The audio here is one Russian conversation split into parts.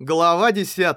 Глава 10.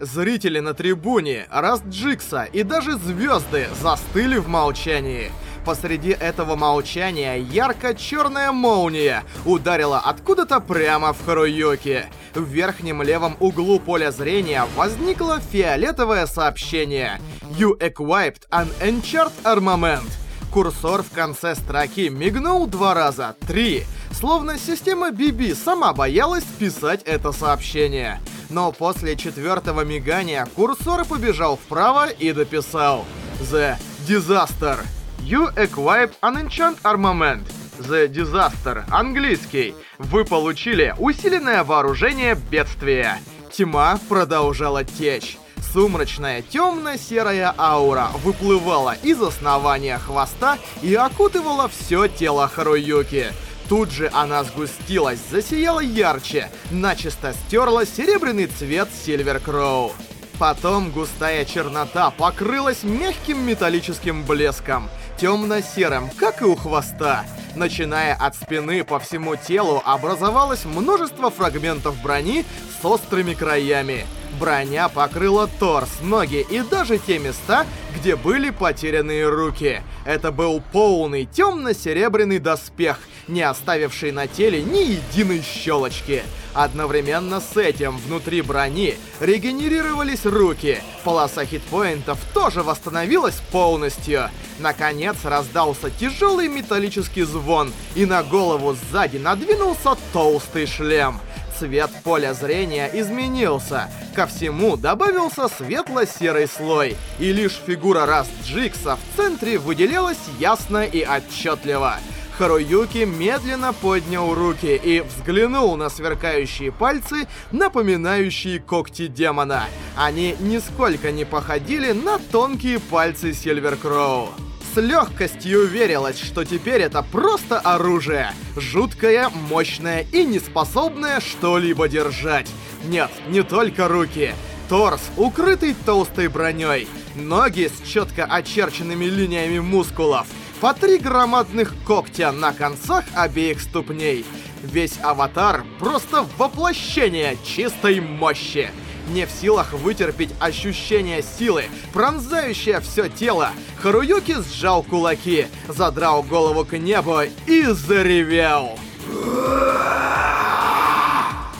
Зрители на трибуне, Раст Джикса и даже звезды застыли в молчании. Посреди этого молчания ярко-черная молния ударила откуда-то прямо в Харуюки. В верхнем левом углу поля зрения возникло фиолетовое сообщение «You equipped an Enchant Armament». Курсор в конце строки мигнул два раза, три, словно система BB сама боялась писать это сообщение но после четвертого мигания курсор побежал вправо и дописал The Disaster. You equipped an enchant armament. The Disaster, английский. Вы получили усиленное вооружение бедствия. Тьма продолжала течь. Сумрачная темно-серая аура выплывала из основания хвоста и окутывала все тело Харуюки. Тут же она сгустилась, засияла ярче, начисто стерла серебряный цвет Сильвер Кроу. Потом густая чернота покрылась мягким металлическим блеском, темно-серым, как и у хвоста. Начиная от спины по всему телу образовалось множество фрагментов брони с острыми краями. Броня покрыла торс, ноги и даже те места, где были потерянные руки. Это был полный темно-серебряный доспех, не оставивший на теле ни единой щелочки. Одновременно с этим внутри брони регенерировались руки. Полоса хитпоинтов тоже восстановилась полностью. Наконец раздался тяжелый металлический звон, и на голову сзади надвинулся толстый шлем цвет поля зрения изменился. Ко всему добавился светло-серый слой, и лишь фигура Раст Джикса в центре выделялась ясно и отчетливо. Харуюки медленно поднял руки и взглянул на сверкающие пальцы, напоминающие когти демона. Они нисколько не походили на тонкие пальцы Сильвер Кроу с легкостью уверилась, что теперь это просто оружие. Жуткое, мощное и неспособное что-либо держать. Нет, не только руки. Торс, укрытый толстой броней. Ноги с четко очерченными линиями мускулов. По три громадных когтя на концах обеих ступней. Весь аватар просто воплощение чистой мощи не в силах вытерпеть ощущение силы, пронзающее все тело, Харуюки сжал кулаки, задрал голову к небу и заревел.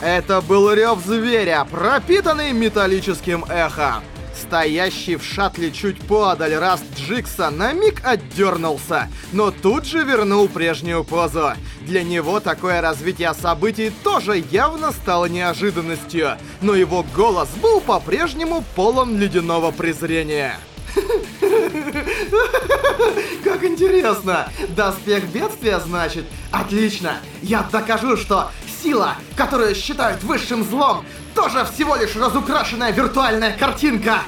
Это был рев зверя, пропитанный металлическим эхом. Стоящий в шаттле чуть подаль Раст Джикса на миг отдернулся, но тут же вернул прежнюю позу. Для него такое развитие событий тоже явно стало неожиданностью, но его голос был по-прежнему полон ледяного презрения. Как интересно! Доспех бедствия, значит? Отлично! Я докажу, что сила, которую считают высшим злом, тоже всего лишь разукрашенная виртуальная картинка!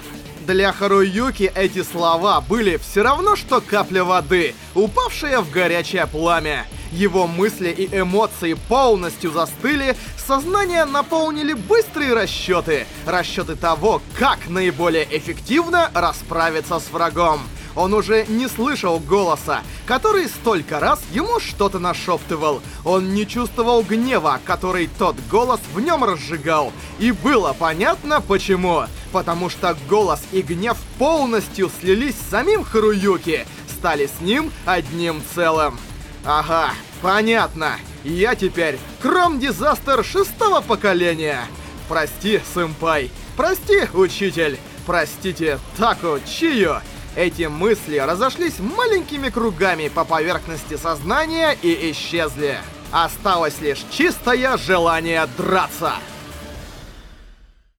Для Харуюки эти слова были все равно, что капля воды, упавшая в горячее пламя. Его мысли и эмоции полностью застыли, сознание наполнили быстрые расчеты. Расчеты того, как наиболее эффективно расправиться с врагом. Он уже не слышал голоса, который столько раз ему что-то нашептывал. Он не чувствовал гнева, который тот голос в нем разжигал. И было понятно почему. Потому что голос и гнев полностью слились с самим Харуюки, стали с ним одним целым. Ага, понятно. Я теперь Кром-дизастер шестого поколения. Прости, сэмпай. Прости, учитель. Простите, Таку, Чию. Эти мысли разошлись маленькими кругами по поверхности сознания и исчезли. Осталось лишь чистое желание драться.